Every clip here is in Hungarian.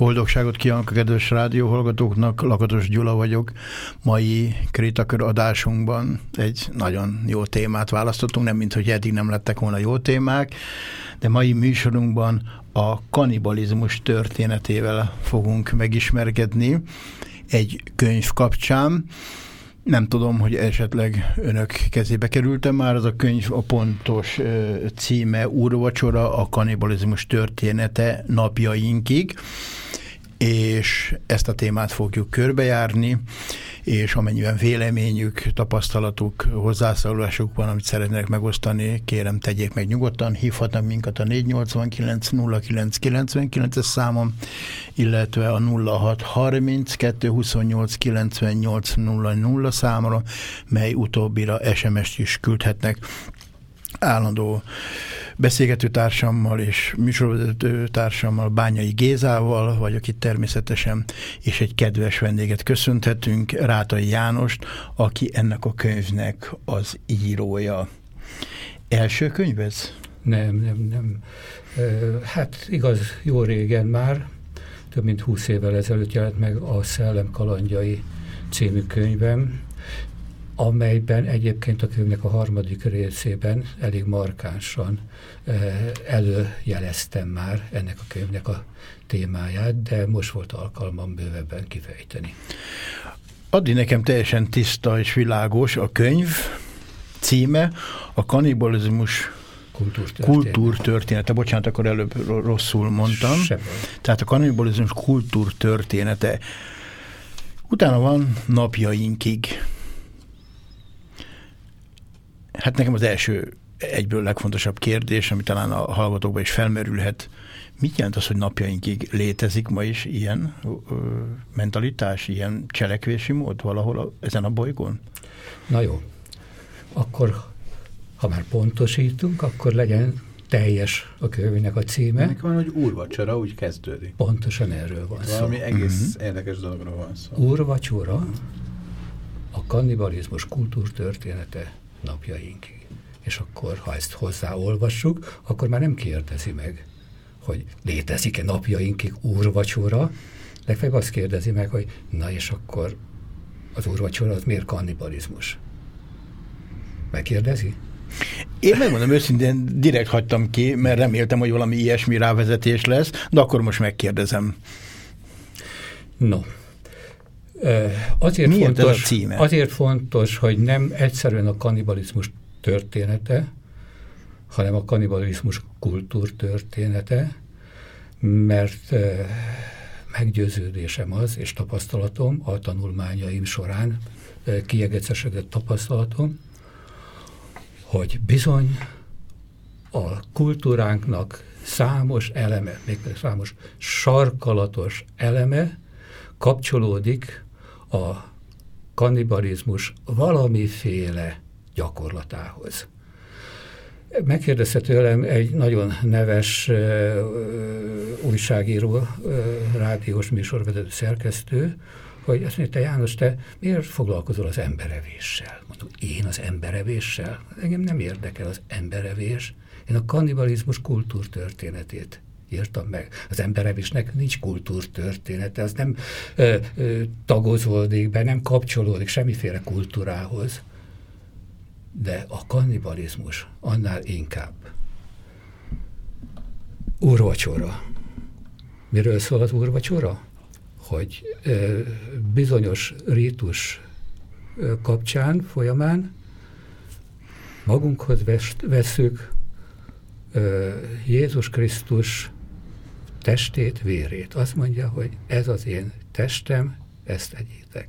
Boldogságot kívánok a kedves rádióhallgatóknak, Lakatos Gyula vagyok. Mai Krétakör adásunkban egy nagyon jó témát választottunk, nem mint hogy eddig nem lettek volna jó témák, de mai műsorunkban a kanibalizmus történetével fogunk megismerkedni egy könyv kapcsán. Nem tudom, hogy esetleg önök kezébe kerültem már, az a könyv a pontos címe Úrvacsora, a kanibalizmus története napjainkig és ezt a témát fogjuk körbejárni, és amennyiben véleményük, tapasztalatuk, hozzászólásuk van, amit szeretnének megosztani, kérem tegyék meg nyugodtan, hívhatnak minket a 489 0999 es számon, illetve a 0630 228 98 00 számra, mely utóbbira SMS-t is küldhetnek állandó beszélgető társammal és műsorvezető társammal, Bányai Gézával vagyok itt természetesen, és egy kedves vendéget köszönhetünk, Rátai Jánost, aki ennek a könyvnek az írója. Első könyv? Nem, nem, nem. Hát igaz, jó régen már, több mint húsz évvel ezelőtt jelent meg a Szellem kalandjai című könyvem, amelyben egyébként a könyvnek a harmadik részében elég markánsan eh, előjeleztem már ennek a könyvnek a témáját, de most volt alkalmam bővebben kifejteni. Addig nekem teljesen tiszta és világos a könyv címe, a kanibalizmus kultúrtörténete. kultúrtörténete. Bocsánat, akkor előbb rosszul mondtam. Tehát a kanibalizmus kultúrtörténete. Utána van napjainkig. Hát nekem az első egyből legfontosabb kérdés, ami talán a hallgatókban is felmerülhet, mit jelent az, hogy napjainkig létezik ma is ilyen ö, mentalitás, ilyen cselekvési mód valahol a, ezen a bolygón? Na jó, akkor ha már pontosítunk, akkor legyen teljes a könyvnek a címe. Ennek van, hogy úrvacsora, úgy kezdődik. Pontosan erről van szó. Valami egész uh mhm. -huh. érdekes dologról van szó. Úrvacsora, a kannibalizmus kultúrtörténete napjainkig. És akkor, ha ezt hozzáolvassuk, akkor már nem kérdezi meg, hogy létezik-e napjainkig úrvacsora, legfeljebb azt kérdezi meg, hogy na és akkor az úrvacsora az miért kannibalizmus? Megkérdezi? Én megmondom őszintén, direkt hagytam ki, mert reméltem, hogy valami ilyesmi rávezetés lesz, de akkor most megkérdezem. No, Azért Miért fontos, a címe? Azért fontos, hogy nem egyszerűen a kanibalizmus története, hanem a kanibalizmus kultúrtörténete, mert meggyőződésem az, és tapasztalatom a tanulmányaim során, kiegecesedett tapasztalatom, hogy bizony a kultúránknak számos eleme, mégpedig számos sarkalatos eleme kapcsolódik a kannibalizmus valamiféle gyakorlatához. Megkérdezte tőlem egy nagyon neves uh, újságíró, uh, rádiós műsorvezető szerkesztő, hogy azt mondja, te János, te miért foglalkozol az emberevéssel? Mondom, én az emberevéssel? Engem nem érdekel az emberevés. Én a kannibalizmus kultúrtörténetét írtam meg. Az emberevésnek nincs kultúrtörténete, az nem ö, ö, tagozódik be, nem kapcsolódik semmiféle kultúrához. De a kannibalizmus annál inkább. Úrvacsora. Miről szól az úrvacsora? Hogy ö, bizonyos rítus ö, kapcsán, folyamán magunkhoz veszük Jézus Krisztus testét, vérét. Azt mondja, hogy ez az én testem, ezt tegyétek.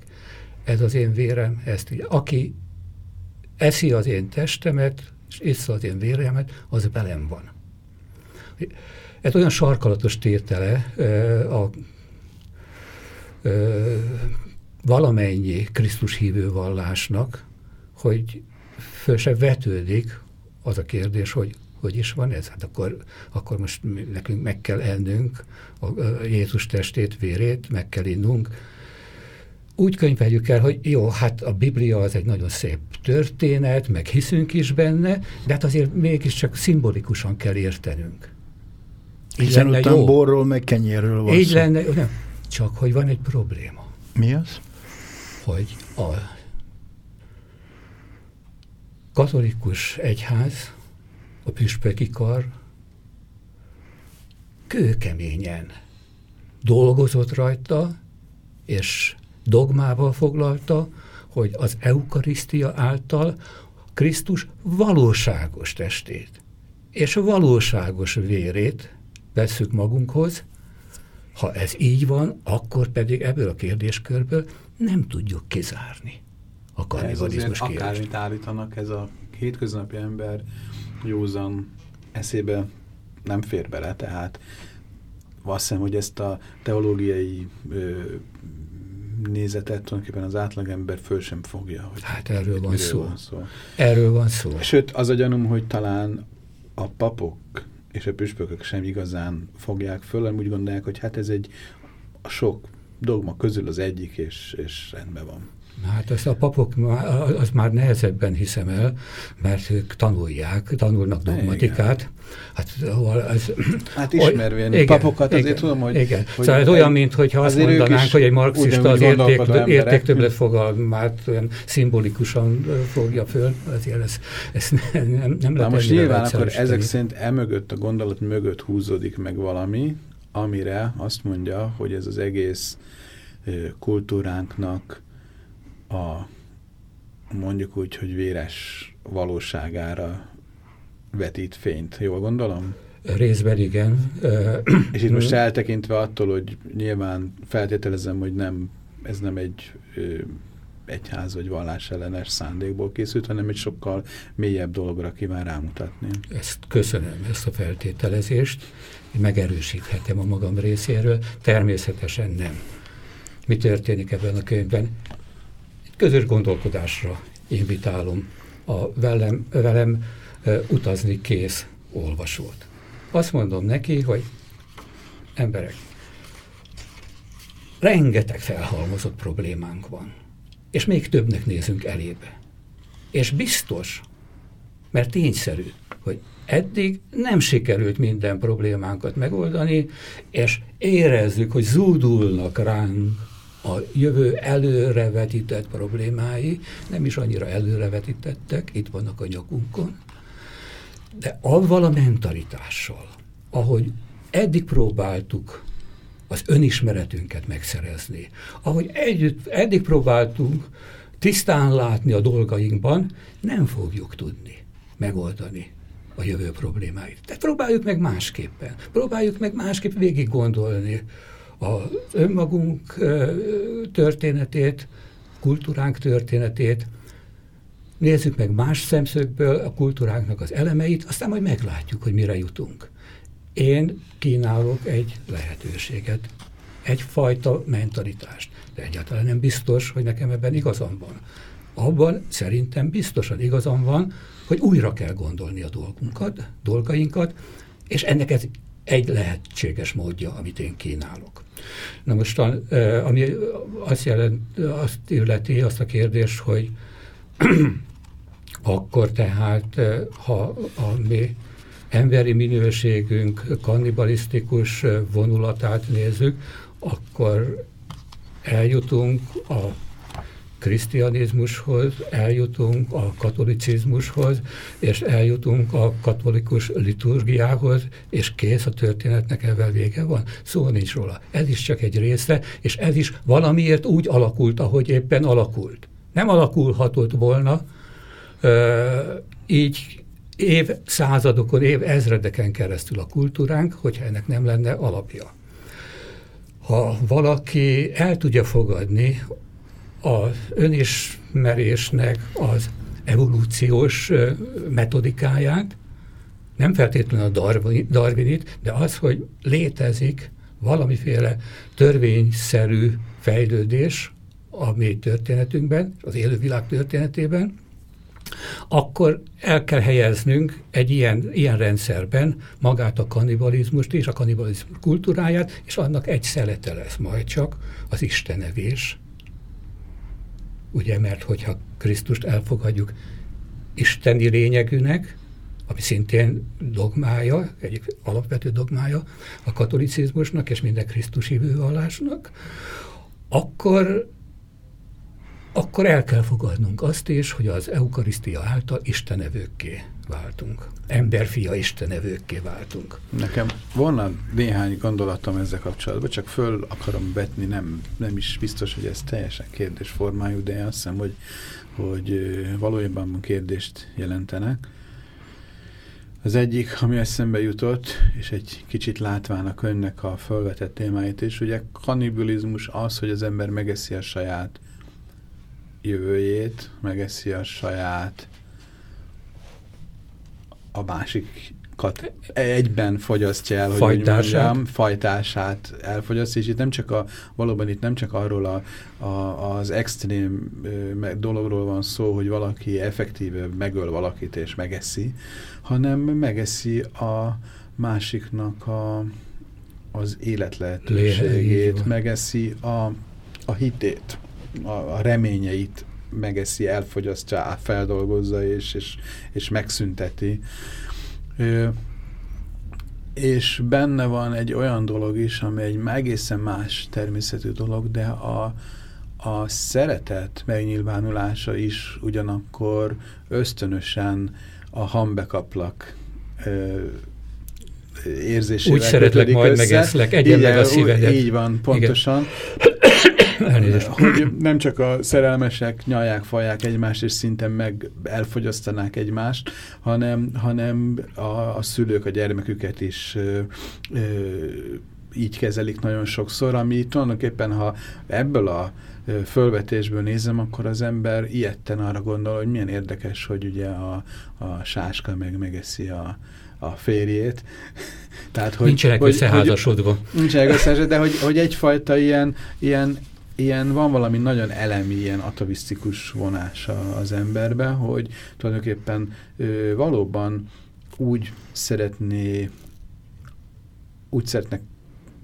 Ez az én vérem, ezt így. Aki eszi az én testemet, és issza az én véremet, az velem van. Ez olyan sarkalatos tétele a valamennyi Krisztus hívő vallásnak, hogy föl se vetődik az a kérdés, hogy hogy is van ez? Hát akkor, akkor most nekünk meg kell ennünk a Jézus testét, vérét, meg kell innunk. Úgy könyveljük el, hogy jó, hát a Biblia az egy nagyon szép történet, meg hiszünk is benne, de hát azért mégiscsak szimbolikusan kell értenünk. Így Hiszen lenne jó. borról, meg kenyérről van Így szó. lenne, nem, csak hogy van egy probléma. Mi az? Hogy a katolikus egyház, a püspöki kar? Kőkeményen. Dolgozott rajta, és dogmával foglalta, hogy az eukarisztia által Krisztus valóságos testét és valóságos vérét vesszük magunkhoz, ha ez így van, akkor pedig ebből a kérdéskörből nem tudjuk kizárni a kannibalizmus kérdést. Akármit állítanak, ez a hétköznapi ember józan eszébe nem fér bele, tehát azt hiszem, hogy ezt a teológiai ö, nézetet tulajdonképpen az átlagember föl sem fogja. Hogy hát erről van szó. van szó. Erről van szó. Sőt, az a gyanúm, hogy talán a papok és a püspökök sem igazán fogják föl, hanem úgy gondolják, hogy hát ez egy a sok dogma közül az egyik, és, és rendben van. Hát ezt a papok, az már nehezebben hiszem el, mert ők tanulják, tanulnak dogmatikát. Hát, ez, hát ismervén igen, papokat azért igen, tudom, hogy... Igen. Hogy szóval ez olyan, mintha azt mondanánk, hogy egy marxista az érték, értéktöbblet fogalmát olyan szimbolikusan fogja föl, azért ez, ez nem, nem, nem lehet most nyilván akkor ezek szerint emögött, a gondolat mögött húzódik meg valami, amire azt mondja, hogy ez az egész kultúránknak a mondjuk úgy, hogy véres valóságára vetít fényt. Jól gondolom? Részben igen. És itt most eltekintve attól, hogy nyilván feltételezem, hogy nem, ez nem egy egyház vagy vallás ellenes szándékból készült, hanem egy sokkal mélyebb dologra kíván rámutatni. Ezt köszönöm, ezt a feltételezést. Megerősíthetem a magam részéről. Természetesen nem. Mi történik ebben a könyvben? Közös gondolkodásra invitálom a velem, velem utazni kész olvasót. Azt mondom neki, hogy emberek, rengeteg felhalmozott problémánk van, és még többnek nézünk elébe. És biztos, mert tényszerű, hogy eddig nem sikerült minden problémánkat megoldani, és érezzük, hogy zúdulnak ránk a jövő előrevetített problémái nem is annyira előrevetítettek, itt vannak a nyakunkon, de avval a mentalitással, ahogy eddig próbáltuk az önismeretünket megszerezni, ahogy együtt, eddig próbáltunk tisztán látni a dolgainkban, nem fogjuk tudni megoldani a jövő problémáit. Tehát próbáljuk meg másképpen. Próbáljuk meg másképp végig gondolni az önmagunk történetét, kultúránk történetét, nézzük meg más szemszögből a kultúránknak az elemeit, aztán majd meglátjuk, hogy mire jutunk. Én kínálok egy lehetőséget, egyfajta mentalitást, de egyáltalán nem biztos, hogy nekem ebben igazam van. Abban szerintem biztosan igazam van, hogy újra kell gondolni a dolgunkat, dolgainkat, és ennek ez egy lehetséges módja, amit én kínálok. Na most, ami azt, jelent, azt illeti azt a kérdést, hogy akkor tehát, ha a mi emberi minőségünk kannibalisztikus vonulatát nézzük, akkor eljutunk a krisztianizmushoz, eljutunk a katolicizmushoz, és eljutunk a katolikus liturgiához, és kész a történetnek ebben vége van. Szó nincs róla. Ez is csak egy része, és ez is valamiért úgy alakult, ahogy éppen alakult. Nem alakulhatott volna így év századokon, év ezredeken keresztül a kultúránk, hogyha ennek nem lenne alapja. Ha valaki el tudja fogadni az önismerésnek az evolúciós metodikáját, nem feltétlenül a Darwinit, de az, hogy létezik valamiféle törvényszerű fejlődés a mi történetünkben, az élő világ történetében, akkor el kell helyeznünk egy ilyen, ilyen rendszerben magát a kannibalizmust és a kannibalizmus kultúráját, és annak egy szelete lesz majd csak az istenevés. Ugye, mert hogyha Krisztust elfogadjuk isteni lényegűnek, ami szintén dogmája, egyik alapvető dogmája a katolicizmusnak és minden Krisztus hívő vallásnak, akkor akkor el kell fogadnunk azt is, hogy az eukarisztia által istenevőkké váltunk. Emberfia istenevőkké váltunk. Nekem volna néhány gondolatom ezzel kapcsolatban, csak föl akarom vetni, nem, nem is biztos, hogy ez teljesen kérdésformájú, de azt hiszem, hogy, hogy valójában kérdést jelentenek. Az egyik, ami eszembe jutott, és egy kicsit látván a könyvnek a felvetett témáit is, ugye kannibalizmus az, hogy az ember megeszi a saját jövőjét, megeszi a saját a másikat egyben fogyasztja el, hogy fajtását. Mondjam, fajtását elfogyasztja, és itt nem csak a, valóban itt nem csak arról a, a, az extrém dologról van szó, hogy valaki effektíve megöl valakit és megeszi, hanem megeszi a másiknak a, az életlehetőségét, megeszi a, a hitét a, a reményeit megeszi, elfogyasztja, feldolgozza és, és, és megszünteti. Ö, és benne van egy olyan dolog is, ami egy egészen más természetű dolog, de a, a szeretet megnyilvánulása is ugyanakkor ösztönösen a hambekaplak érzésével Úgy szeretlek, majd össze. megeszlek, egyen meg a szívedet. Így van, pontosan. Igen. Elnézést. Hogy nem csak a szerelmesek nyalják, falják egymást, és szinte meg elfogyasztanák egymást, hanem, hanem a, a szülők a gyermeküket is ö, ö, így kezelik nagyon sokszor, ami tulajdonképpen, ha ebből a fölvetésből nézem, akkor az ember ilyetten arra gondol, hogy milyen érdekes, hogy ugye a, a sáska meg megeszi a, a férjét. Tehát, hogy, nincsenek hogy, összeházasodva. Hogy, nincsenek összeházasodva, de hogy, hogy egyfajta ilyen, ilyen ilyen, van valami nagyon elemi, ilyen atavisztikus vonása az emberbe, hogy tulajdonképpen ö, valóban úgy szeretné, úgy szeretne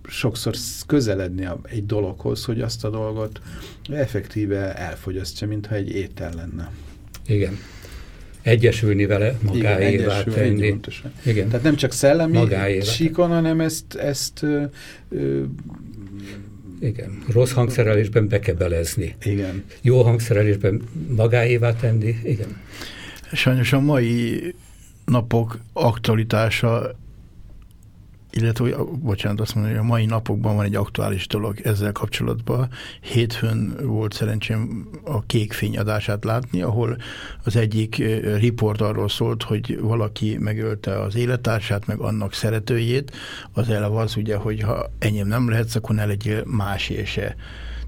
sokszor közeledni a, egy dologhoz, hogy azt a dolgot effektíve elfogyasztja, mintha egy étel lenne. Igen. Egyesülni vele, magáévá tenni. Igen. Tehát nem csak szellemi síkon, hanem ezt, ezt ö, ö, igen. Rossz hangszerelésben bekebelezni. Igen. Jó hangszerelésben magáévá tenni. Igen. Sajnos a mai napok aktualitása illetve, bocsánat, azt mondom, hogy a mai napokban van egy aktuális dolog ezzel kapcsolatban. Hétfőn volt szerencsém a kék adását látni, ahol az egyik riport arról szólt, hogy valaki megölte az élettársát, meg annak szeretőjét. Az eleve az ugye, hogy ha enyém nem lehetsz, akkor ne legyél másé se.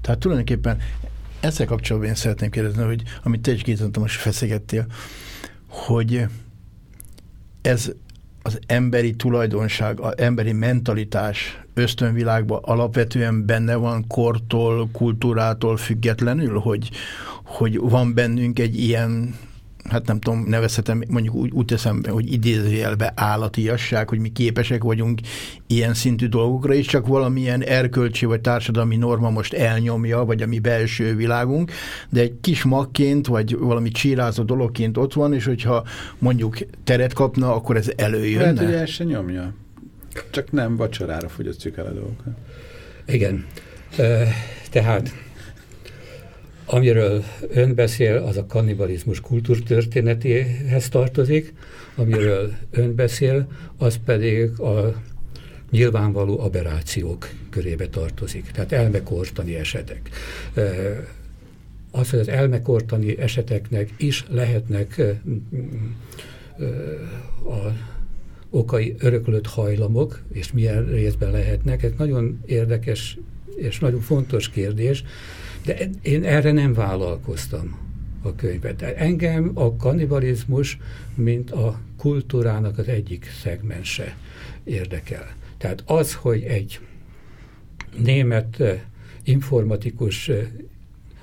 Tehát tulajdonképpen ezzel kapcsolatban én szeretném kérdezni, hogy amit te is két most feszegettél, hogy ez az emberi tulajdonság, az emberi mentalitás ösztönvilágban alapvetően benne van kortól, kultúrától függetlenül, hogy, hogy van bennünk egy ilyen hát nem tudom, nevezhetem, mondjuk úgy, úgy teszem, hogy idézőjelbe állatiasság, hogy mi képesek vagyunk ilyen szintű dolgokra, és csak valamilyen erkölcsi vagy társadalmi norma most elnyomja, vagy a mi belső világunk, de egy kis magként, vagy valami csírázó dologként ott van, és hogyha mondjuk teret kapna, akkor ez előjönne. Lehet, hogy el se nyomja. Csak nem vacsorára fogyasztjuk el a dolgokat. Igen. Tehát Amiről ön beszél, az a kannibalizmus kultúrtörténetéhez tartozik, amiről ön beszél, az pedig a nyilvánvaló aberrációk körébe tartozik, tehát elmekortani esetek. Az, hogy az elmekortani eseteknek is lehetnek a okai öröklött hajlamok, és milyen részben lehetnek, ez nagyon érdekes és nagyon fontos kérdés, de én erre nem vállalkoztam. a könyvet. Engem a kannibalizmus, mint a kultúrának az egyik szegmense érdekel. Tehát az, hogy egy német informatikus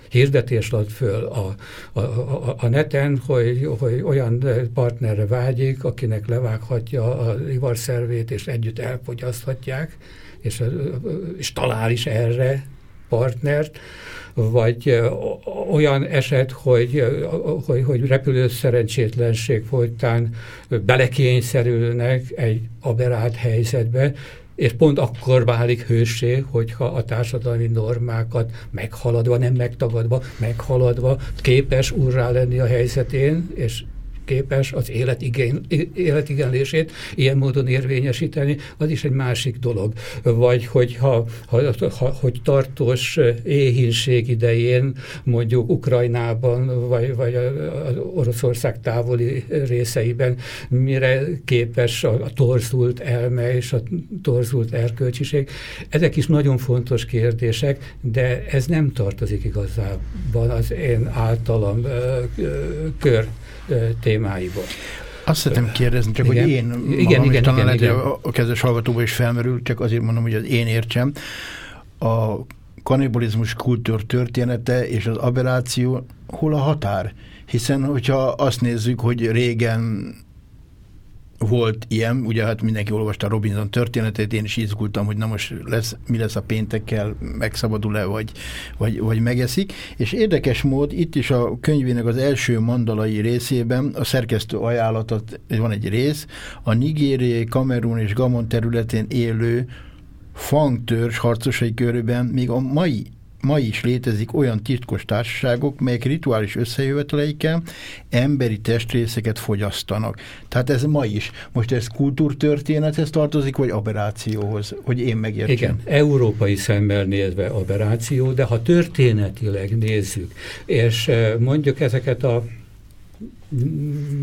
hirdetés ad föl a, a, a, a neten, hogy, hogy olyan partnerre vágyik, akinek levághatja a ivarszervét, és együtt elfogyaszthatják, és, és talál is erre partnert, vagy olyan eset, hogy, hogy, hogy repülő szerencsétlenség folytán belekényszerülnek egy aberált helyzetbe, és pont akkor válik hősé, hogyha a társadalmi normákat meghaladva, nem megtagadva, meghaladva képes urrá lenni a helyzetén, és képes az életigén, életigenlését ilyen módon érvényesíteni, az is egy másik dolog. Vagy hogyha ha, ha, hogy tartós éhínség idején mondjuk Ukrajnában, vagy, vagy az Oroszország távoli részeiben mire képes a, a torzult elme és a torzult erkölcsiség. Ezek is nagyon fontos kérdések, de ez nem tartozik igazából az én általam kör témáiból. Azt szeretném kérdezni, csak igen. hogy én magam, igen, igen, talán igen, igen. a kezdes hallgatóban is felmerül, csak azért mondom, hogy az én értsem. A kanibalizmus kultúr története és az aberráció hol a határ? Hiszen, hogyha azt nézzük, hogy régen volt ilyen, ugye hát mindenki olvasta Robinson történetét, én is izgultam, hogy na most lesz, mi lesz a péntekkel, megszabadul-e, vagy, vagy, vagy megeszik, és érdekes mód itt is a könyvének az első mandalai részében a szerkesztő ajánlatot, van egy rész, a nigériai, Kamerun és Gamon területén élő fangtörzs harcosai körében még a mai ma is létezik olyan titkos társaságok, melyek rituális összejöveteleikkel emberi testrészeket fogyasztanak. Tehát ez ma is. Most ez kultúrtörténethez tartozik, vagy aberrációhoz, hogy én megértsem? Igen, európai szemmel nézve aberráció, de ha történetileg nézzük, és eh, mondjuk ezeket a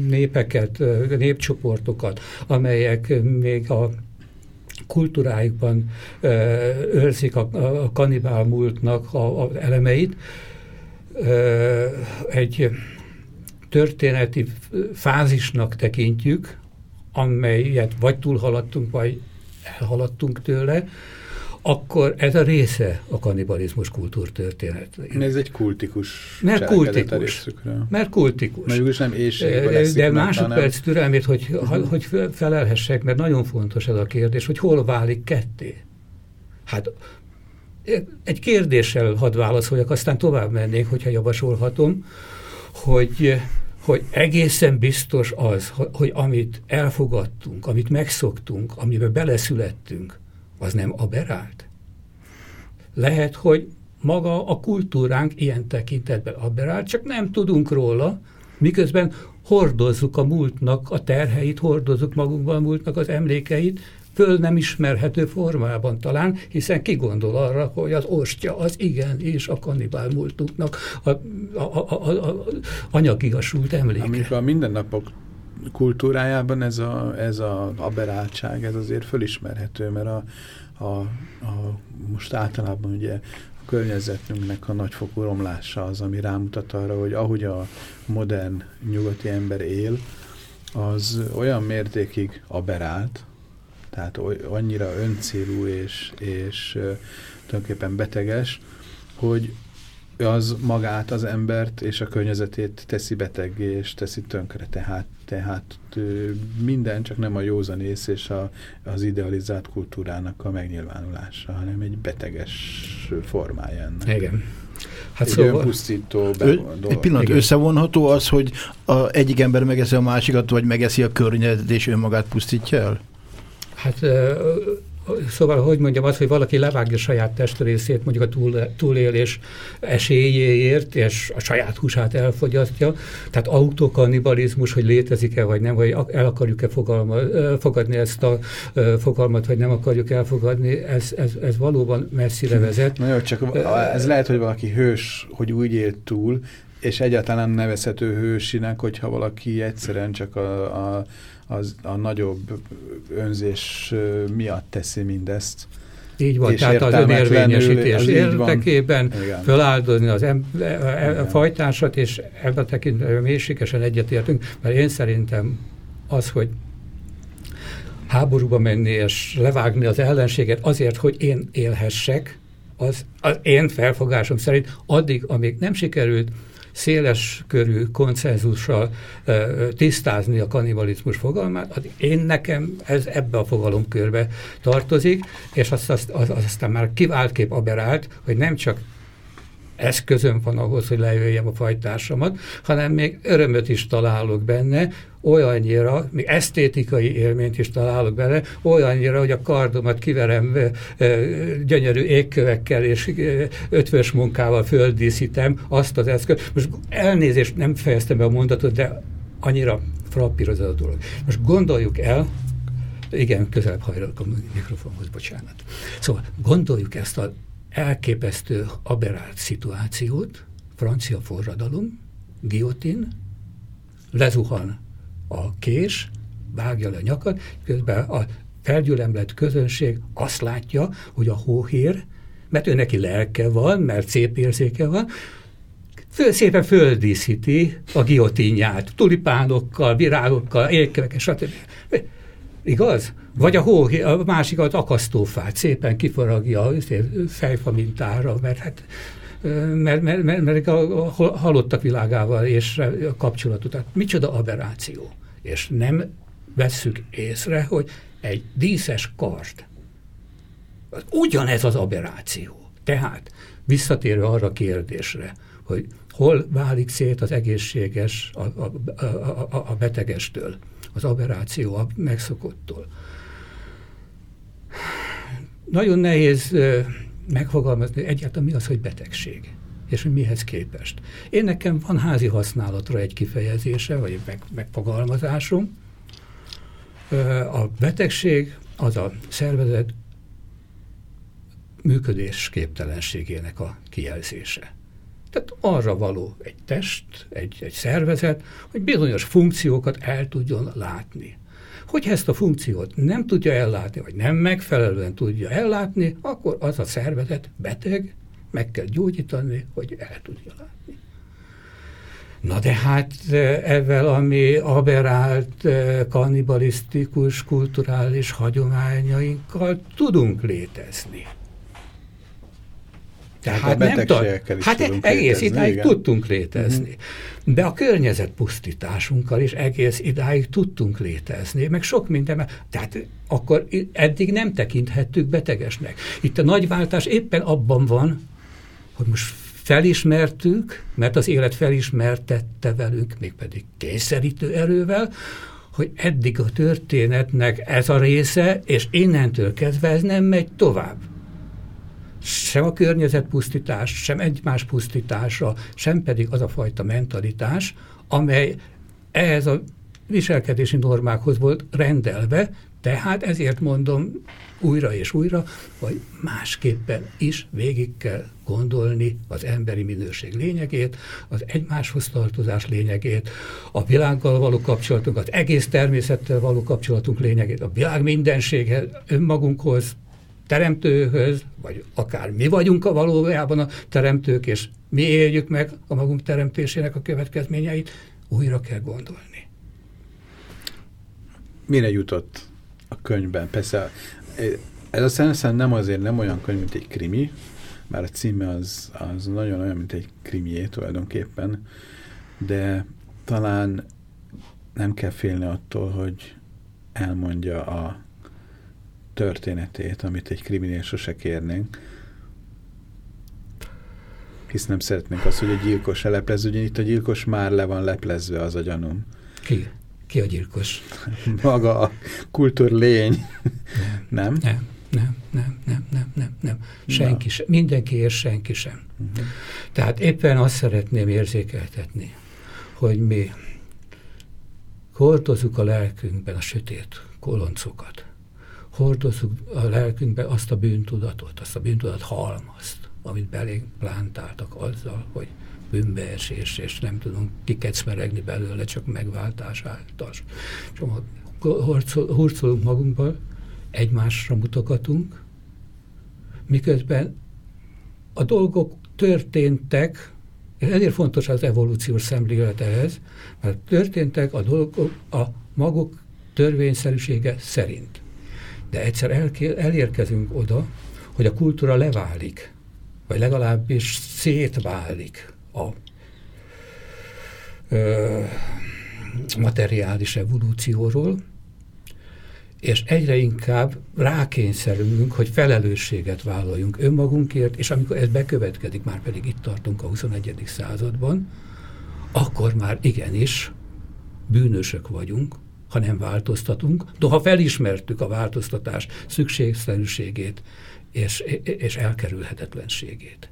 népeket, eh, népcsoportokat, amelyek még a kultúráikban őrzik a, a kanibál múltnak az elemeit. Egy történeti fázisnak tekintjük, amelyet vagy túlhaladtunk, vagy elhaladtunk tőle, akkor ez a része a kanibalizmus kultúrtörténet. Ez egy kultikus Mert kultikus. Mert kultikus. Mert nem De másodperc türelmét, hogy, uh -huh. hogy felelhessek, mert nagyon fontos ez a kérdés, hogy hol válik ketté. Hát egy kérdéssel hadd válaszoljak, aztán tovább mennék, hogyha javasolhatom, hogy hogy egészen biztos az, hogy amit elfogadtunk, amit megszoktunk, amiben beleszülettünk, az nem aberált. Lehet, hogy maga a kultúránk ilyen tekintetben aberált, csak nem tudunk róla, miközben hordozzuk a múltnak a terheit, hordozzuk magunkban a múltnak az emlékeit, föl nem ismerhető formában talán, hiszen ki gondol arra, hogy az ostya az igen, és a kannibál múltunknak a, a, a, a, a anyagigasult emléke. Amikor a mindennapok kultúrájában ez a, ez a aberáltság, ez azért fölismerhető, mert a, a, a, most általában ugye a környezetünknek a nagyfokú romlása az, ami rámutat arra, hogy ahogy a modern nyugati ember él, az olyan mértékig aberált, tehát annyira öncélú és, és tulajdonképpen beteges, hogy az magát, az embert és a környezetét teszi beteggé és teszi tönkre. Tehát, tehát minden, csak nem a józanész és a, az idealizált kultúrának a megnyilvánulása, hanem egy beteges formája ennek. Igen. Hát egy szóval... pusztító Egy pillanat, Igen. összevonható az, hogy a egyik ember megeszi a másikat, vagy megeszi a környezetet, és önmagát pusztítja el? Hát Szóval, hogy mondjam, az, hogy valaki levágja saját testrészét mondjuk a túl, túlélés esélyéért, és a saját húsát elfogyasztja, tehát autokanibalizmus, hogy létezik-e vagy nem, vagy el akarjuk-e fogadni ezt a fogalmat, vagy nem akarjuk elfogadni, ez, ez, ez valóban messzire vezet. Na jó, csak ez lehet, hogy valaki hős, hogy úgy élt túl, és egyáltalán nevezhető hősinek, hogyha valaki egyszerűen csak a, a az a nagyobb önzés miatt teszi mindezt. Így van, tehát az önérvényesítés érdekében feláldozni az em, e, e, a fajtársat, és ebben a tekintetben mélységesen egyetértünk, mert én szerintem az, hogy háborúba menni és levágni az ellenséget azért, hogy én élhessek, az, az én felfogásom szerint addig, amíg nem sikerült széles körű konszenzussal tisztázni a kanibalizmus fogalmát, én nekem ez ebbe a fogalomkörbe tartozik, és azt, azt, az, aztán már kiváltképp aberált, hogy nem csak eszközöm van ahhoz, hogy lejöjjem a fajtársamat, hanem még örömöt is találok benne, olyannyira, még esztétikai élményt is találok benne, olyannyira, hogy a kardomat kiverem gyönyörű égkövekkel és ötvös munkával földíszítem azt az eszközt. Most elnézést, nem fejeztem be a mondatot, de annyira frappíroz a dolog. Most gondoljuk el, igen, közelebb hajlok a mikrofonhoz, bocsánat. Szóval gondoljuk ezt az elképesztő aberált szituációt, francia forradalom, guillotine, lezuhan a kés, vágja le a nyakat, közben a felgyülemlett közönség azt látja, hogy a hóhér, mert ő neki lelke van, mert szép érzéke van, föl, szépen földíszíti a giotinját, tulipánokkal, virágokkal, ékevekkel, stb. Igaz? Vagy a, hó, a másik az akasztófát szépen kifaragja a fejfa mintára, mert hát mert, mert, mert, mert a halottak világával és a kapcsolatot. Tehát micsoda aberráció. És nem vesszük észre, hogy egy díszes kart, ugyanez az aberráció. Tehát visszatérő arra a kérdésre, hogy hol válik szét az egészséges a, a, a, a betegestől, az aberráció a megszokottól. Nagyon nehéz megfogalmazni egyáltalán mi az, hogy betegség, és hogy mihez képest. Én nekem van házi használatra egy kifejezése, vagy meg, megfogalmazásom. A betegség az a szervezet működésképtelenségének a kijelzése. Tehát arra való egy test, egy, egy szervezet, hogy bizonyos funkciókat el tudjon látni. Hogyha ezt a funkciót nem tudja ellátni, vagy nem megfelelően tudja ellátni, akkor az a szervezet beteg, meg kell gyógyítani, hogy el tudja látni. Na de hát ezzel, ami aberált, kannibalisztikus, kulturális hagyományainkkal tudunk létezni. Tehát hát nem tud, Hát egész létezni, idáig igen. tudtunk létezni. Uh-huh. De a környezetpusztításunkkal is egész idáig tudtunk létezni, meg sok minden. Tehát akkor eddig nem tekinthettük betegesnek. Itt a nagyváltás éppen abban van, hogy most felismertük, mert az élet felismertette velünk, mégpedig kényszerítő erővel, hogy eddig a történetnek ez a része, és innentől kezdve ez nem megy tovább sem a környezetpusztítás, sem egymás pusztítása, sem pedig az a fajta mentalitás, amely ehhez a viselkedési normákhoz volt rendelve, tehát ezért mondom újra és újra, hogy másképpen is végig kell gondolni az emberi minőség lényegét, az egymáshoz tartozás lényegét, a világgal való kapcsolatunk, az egész természettel való kapcsolatunk lényegét, a világ mindenséghez, önmagunkhoz, teremtőhöz, vagy akár mi vagyunk a valójában a teremtők, és mi éljük meg a magunk teremtésének a következményeit, újra kell gondolni. Mire jutott a könyvben? Persze ez a szeneszem nem azért nem olyan könyv, mint egy krimi, mert a címe az, az nagyon olyan, mint egy krimié tulajdonképpen, de talán nem kell félni attól, hogy elmondja a történetét, amit egy kriminél sose kérnénk. Hisz nem szeretnénk azt, hogy a gyilkos lepleződjön. Itt a gyilkos már le van leplezve az a gyanúm. Ki? Ki a gyilkos? Maga a kultúrlény. Nem. Nem? Nem, nem, nem, nem, nem, nem. Senki sem. Mindenkiért senki sem. Uh -huh. Tehát éppen azt szeretném érzékeltetni, hogy mi hordozunk a lelkünkben a sötét koloncokat hordozzuk a lelkünkbe azt a bűntudatot, azt a bűntudat halmazt, amit belénk plántáltak azzal, hogy bűnbeesés, és nem tudunk kikecmeregni belőle, csak megváltás által. Hurcolunk magunkból, egymásra mutogatunk, miközben a dolgok történtek, és ezért fontos az evolúciós szemlélet ehhez, mert történtek a dolgok a maguk törvényszerűsége szerint. De egyszer el, elérkezünk oda, hogy a kultúra leválik, vagy legalábbis szétválik a ö, materiális evolúcióról, és egyre inkább rákényszerülünk, hogy felelősséget vállaljunk önmagunkért, és amikor ez bekövetkezik, már pedig itt tartunk a 21. században, akkor már igenis bűnösök vagyunk, ha nem változtatunk, de ha felismertük a változtatás szükségszerűségét és, és elkerülhetetlenségét.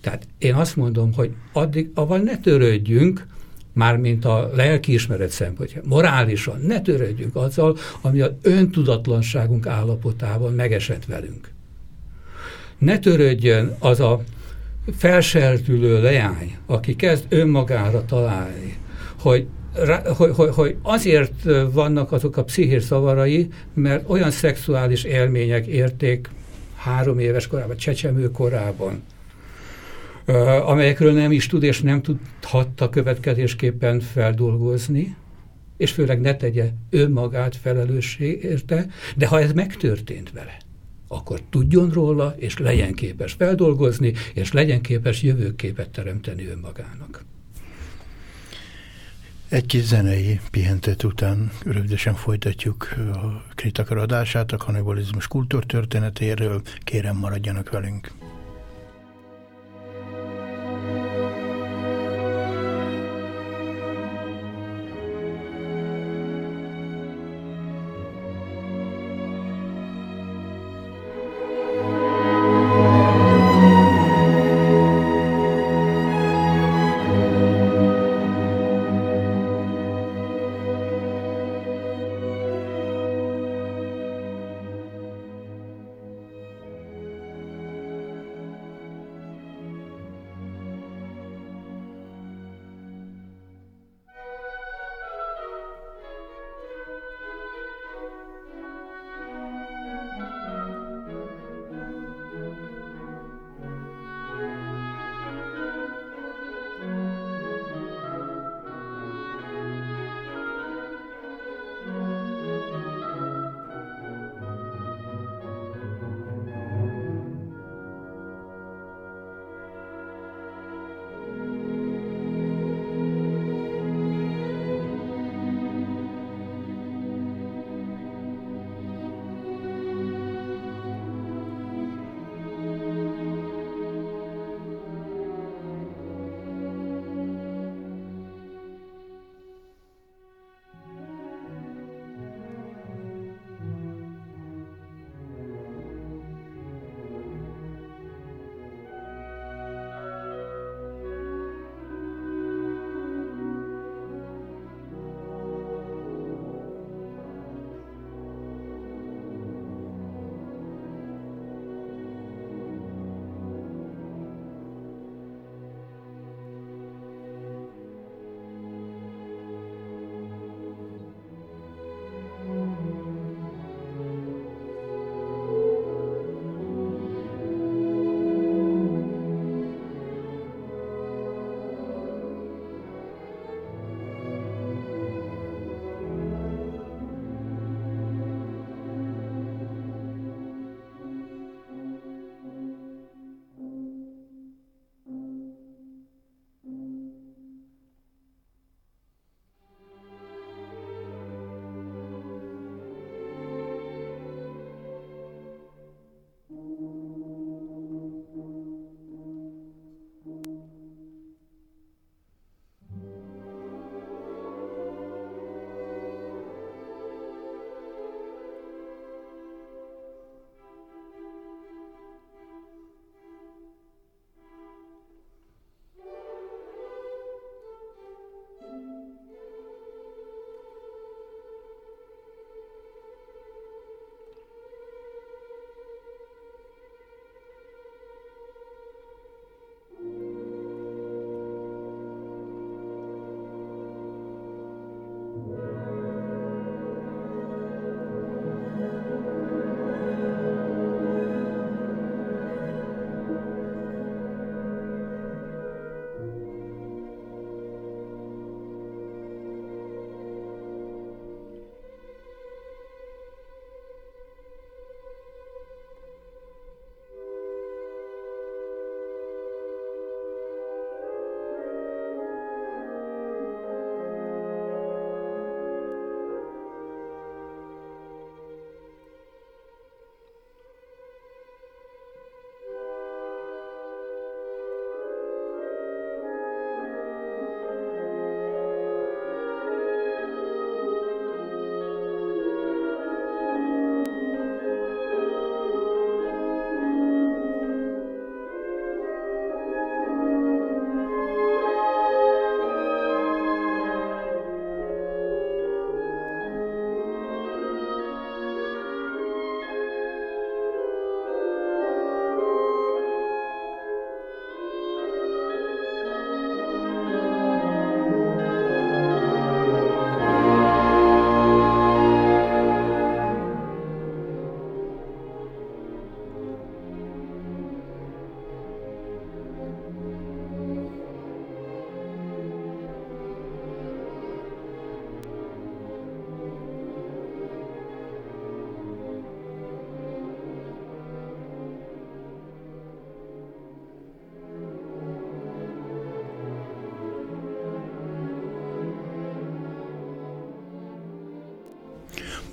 Tehát én azt mondom, hogy addig, avval ne törődjünk, mármint a lelkiismeret szempontja, morálisan ne törődjünk azzal, ami az öntudatlanságunk állapotában megesett velünk. Ne törődjön az a felseltülő leány, aki kezd önmagára találni, hogy hogy, hogy, hogy azért vannak azok a pszichés szavarai, mert olyan szexuális élmények érték három éves korában, csecsemő korában, amelyekről nem is tud és nem tudhatta következésképpen feldolgozni, és főleg ne tegye önmagát felelőssé érte, de ha ez megtörtént vele, akkor tudjon róla, és legyen képes feldolgozni, és legyen képes jövőképet teremteni önmagának. Egy kis zenei pihentet után rövidesen folytatjuk a kritakar a kanibalizmus kultúrtörténetéről. Kérem, maradjanak velünk.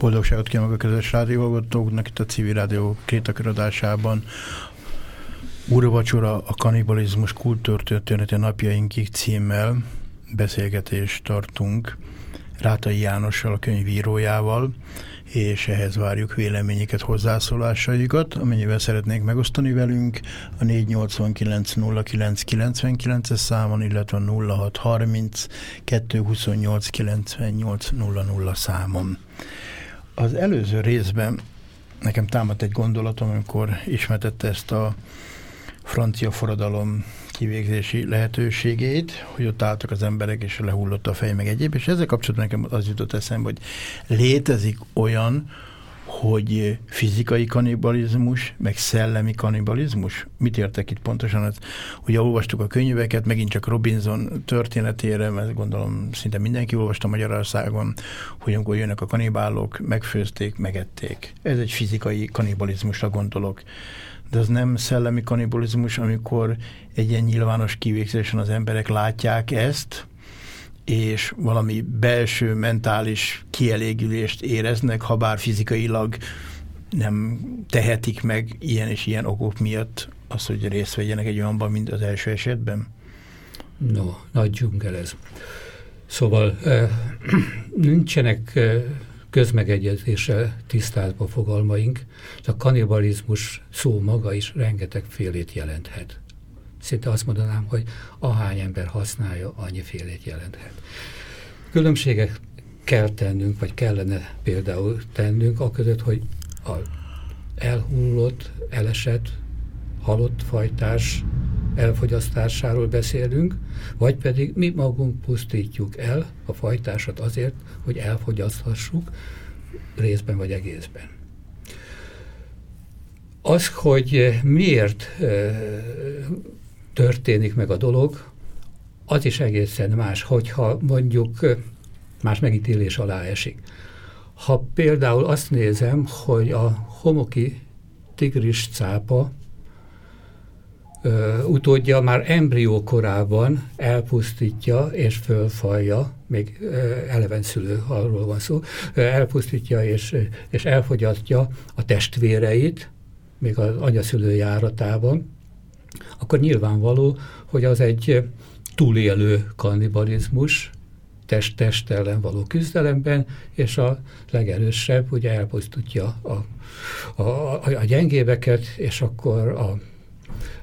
Boldogságot kívánok a közös rádióhallgatóknak itt a civil rádió krétakörödásában. Úrvacsora a kanibalizmus kultúrtörténete napjainkig címmel beszélgetést tartunk Rátai Jánossal, a könyvírójával, és ehhez várjuk véleményeket, hozzászólásaikat, amennyivel szeretnék megosztani velünk a 489 09 99 számon, illetve 0630 228 98 00 számon. Az előző részben nekem támadt egy gondolatom, amikor ismertette ezt a francia forradalom kivégzési lehetőségét, hogy ott álltak az emberek, és lehullott a fej, meg egyéb, és ezzel kapcsolatban nekem az jutott eszembe, hogy létezik olyan, hogy fizikai kanibalizmus, meg szellemi kanibalizmus? Mit értek itt pontosan? Hát, ugye olvastuk a könyveket, megint csak Robinson történetére, mert gondolom szinte mindenki olvasta Magyarországon, hogy amikor jönnek a kanibálok, megfőzték, megették. Ez egy fizikai kanibalizmusra gondolok de az nem szellemi kanibalizmus, amikor egy ilyen nyilvános kivégzésen az emberek látják ezt, és valami belső mentális kielégülést éreznek, ha bár fizikailag nem tehetik meg ilyen és ilyen okok miatt az, hogy részt vegyenek egy olyanban, mint az első esetben? No, nagy dzsungel ez. Szóval nincsenek közmegegyezéssel tisztázva fogalmaink, a kanibalizmus szó maga is rengeteg félét jelenthet. Szinte azt mondanám, hogy ahány ember használja, annyi félét jelenthet. Különbségek kell tennünk, vagy kellene például tennünk, a között, hogy a elhullott, elesett, halott fajtás elfogyasztásáról beszélünk, vagy pedig mi magunk pusztítjuk el a fajtásat azért, hogy elfogyaszthassuk részben vagy egészben. Az, hogy miért történik meg a dolog, az is egészen más, hogyha mondjuk más megítélés alá esik. Ha például azt nézem, hogy a homoki tigris cápa ö, utódja már embrió korában elpusztítja és fölfalja, még ö, eleven szülő, arról van szó, ö, elpusztítja és, és elfogyatja a testvéreit, még az anyaszülő járatában, akkor nyilvánvaló, hogy az egy túlélő kannibalizmus, test-test ellen való küzdelemben, és a legerősebb ugye elpusztítja a, a, a, a gyengébeket, és akkor a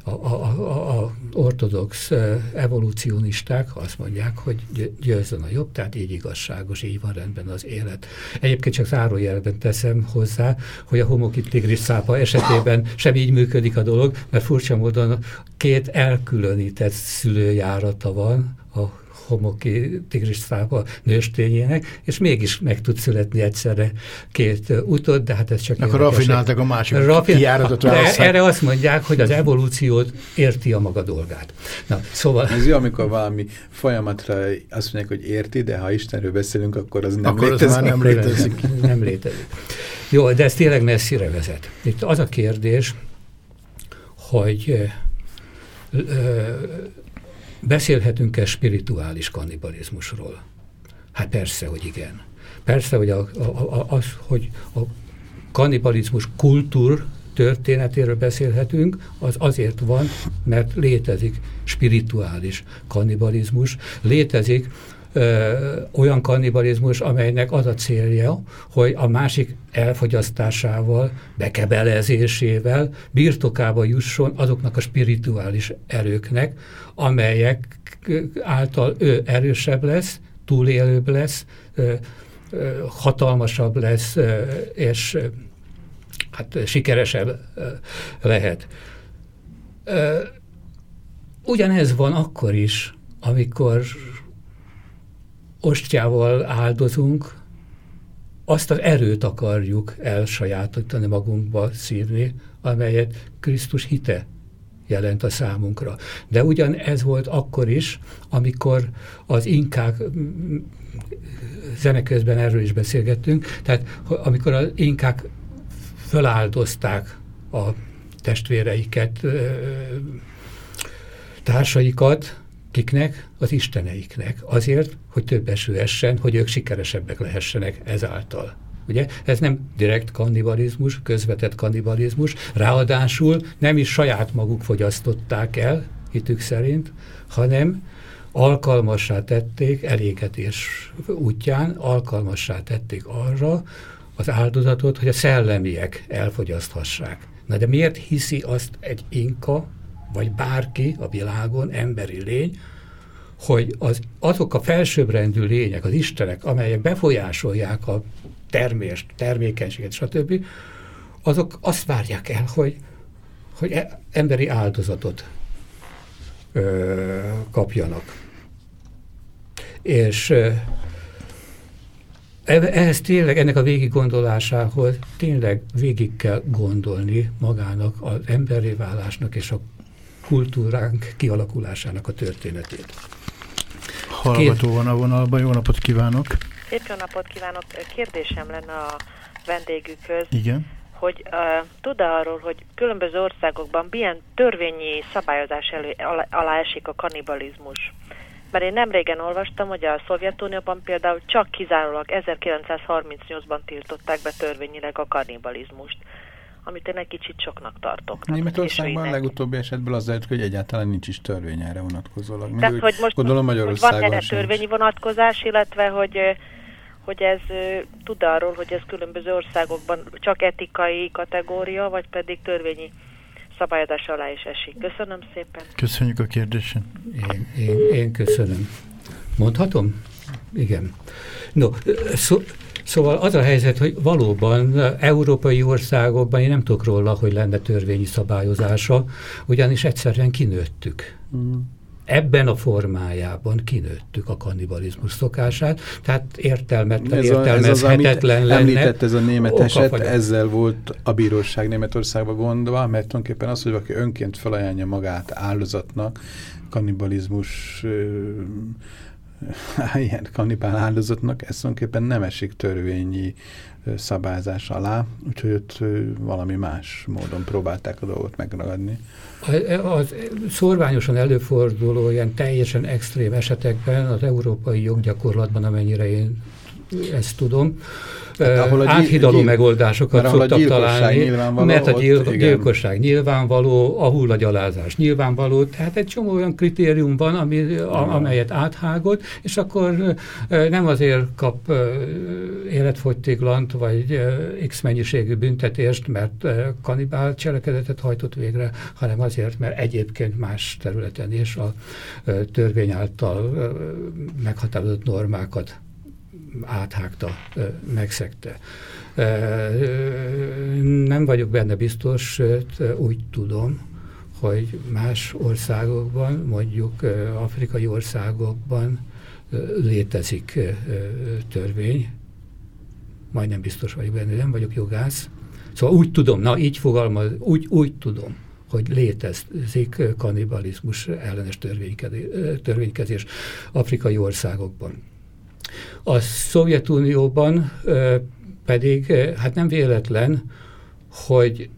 a, a, a, a ortodox evolúcionisták azt mondják, hogy győzön a jobb, tehát így igazságos, így van rendben az élet. Egyébként csak zárójelben teszem hozzá, hogy a homokittigris szápa esetében sem így működik a dolog, mert furcsa módon két elkülönített szülőjárata van a homoki tigrisfába nőstényének, és mégis meg tud születni egyszerre két utód, de hát ez csak... Akkor rafináltak a másik Rafin... kiáratot Erre azt mondják, hogy az evolúciót érti a maga dolgát. Na, szóval... Ez jó, amikor valami folyamatra azt mondják, hogy érti, de ha Istenről beszélünk, akkor az nem akkor létezik. Az már nem létezik. nem létezik. Jó, de ez tényleg messzire vezet. Itt az a kérdés, hogy Beszélhetünk-e spirituális kannibalizmusról? Hát persze, hogy igen. Persze, hogy a, a, a, az, hogy a kannibalizmus kultúr történetéről beszélhetünk, az azért van, mert létezik spirituális kannibalizmus, létezik ö, olyan kannibalizmus, amelynek az a célja, hogy a másik elfogyasztásával, bekebelezésével birtokába jusson azoknak a spirituális erőknek, amelyek által ő erősebb lesz, túlélőbb lesz, ö, hatalmasabb lesz, és hát sikeresebb lehet. Ugyanez van akkor is, amikor ostjával áldozunk, azt az erőt akarjuk elsajátítani magunkba szívni, amelyet Krisztus hite jelent a számunkra. De ugyan ez volt akkor is, amikor az inkák zeneközben erről is beszélgettünk, tehát amikor az inkák föláldozták a testvéreiket, társaikat, Kiknek? Az isteneiknek. Azért, hogy több eső essen, hogy ők sikeresebbek lehessenek ezáltal. Ugye ez nem direkt kannibalizmus, közvetett kannibalizmus, ráadásul nem is saját maguk fogyasztották el, hitük szerint, hanem alkalmassá tették, elégetés útján alkalmassá tették arra az áldozatot, hogy a szellemiek elfogyaszthassák. Na de miért hiszi azt egy inka, vagy bárki a világon, emberi lény, hogy az, azok a felsőbbrendű lények, az istenek, amelyek befolyásolják a termést, termékenységet, stb., azok azt várják el, hogy, hogy e, emberi áldozatot ö, kapjanak. És ö, ehhez tényleg, ennek a végig gondolásához tényleg végig kell gondolni magának az emberi válásnak és a kultúránk kialakulásának a történetét. Hallgató van a vonalban, jó napot kívánok! Szép jó napot kívánok! Kérdésem lenne a vendégükhöz. Igen. Hogy uh, tud -e arról, hogy különböző országokban milyen törvényi szabályozás elő, alá, alá esik a kanibalizmus? Mert én nem régen olvastam, hogy a Szovjetunióban például csak kizárólag 1938-ban tiltották be törvényileg a kannibalizmust amit én egy kicsit soknak tartok. Németországban a legutóbbi esetből az lehet, hogy egyáltalán nincs is törvény erre vonatkozólag. Még Tehát, hogy most gondolom Magyarországon hogy van erre törvényi vonatkozás, illetve hogy hogy ez tud arról, hogy ez különböző országokban csak etikai kategória, vagy pedig törvényi szabályozás alá is esik. Köszönöm szépen. Köszönjük a kérdésen. Én, én, én köszönöm. Mondhatom? Igen. No, szó, Szóval az a helyzet, hogy valóban európai országokban én nem tudok róla, hogy lenne törvényi szabályozása, ugyanis egyszerűen kinőttük. Mm ebben a formájában kinőttük a kannibalizmus szokását, tehát értelmetlen, ez értelmezhetetlen ez az, lenne. Ez a német eset, ezzel volt a bíróság Németországban gondva, mert tulajdonképpen az, hogy valaki önként felajánlja magát áldozatnak, kannibalizmus ilyen kannibál áldozatnak, ez tulajdonképpen nem esik törvényi szabályzás alá, úgyhogy ott valami más módon próbálták a dolgot megragadni. Az szorványosan előforduló ilyen teljesen extrém esetekben az európai joggyakorlatban, amennyire én ezt tudom, Hát, ahol a áthidaló megoldásokat mert szoktak találni, mert a gyil, ott, gyilkosság nyilvánvaló, a hullagyalázás nyilvánvaló, tehát egy csomó olyan kritérium van, ami, a, amelyet áthágott, és akkor nem azért kap életfogytiglant, vagy x mennyiségű büntetést, mert kanibál cselekedetet hajtott végre, hanem azért, mert egyébként más területen is a törvény által meghatározott normákat áthágta, megszegte. Nem vagyok benne biztos, sőt úgy tudom, hogy más országokban, mondjuk afrikai országokban létezik törvény, majdnem biztos vagyok benne, nem vagyok jogász. Szóval úgy tudom, na így fogalmaz, úgy, úgy tudom, hogy létezik kannibalizmus ellenes törvénykezés afrikai országokban. A Szovjetunióban pedig hát nem véletlen, hogy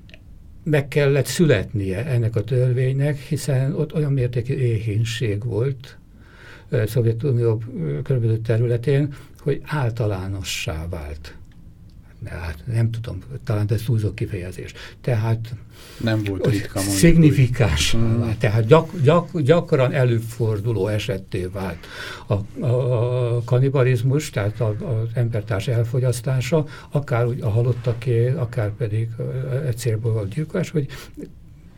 meg kellett születnie ennek a törvénynek, hiszen ott olyan mértékű éhínség volt Szovjetunió körülbelül területén, hogy általánossá vált hát nem tudom, talán ez túlzó kifejezés. Tehát nem volt ritka Szignifikáns. Mm. Tehát gyak, gyak, gyakran előforduló esetté vált a, a, a kanibalizmus, tehát az embertárs elfogyasztása, akár úgy a halottaké, akár pedig egy célból volt gyilkos, hogy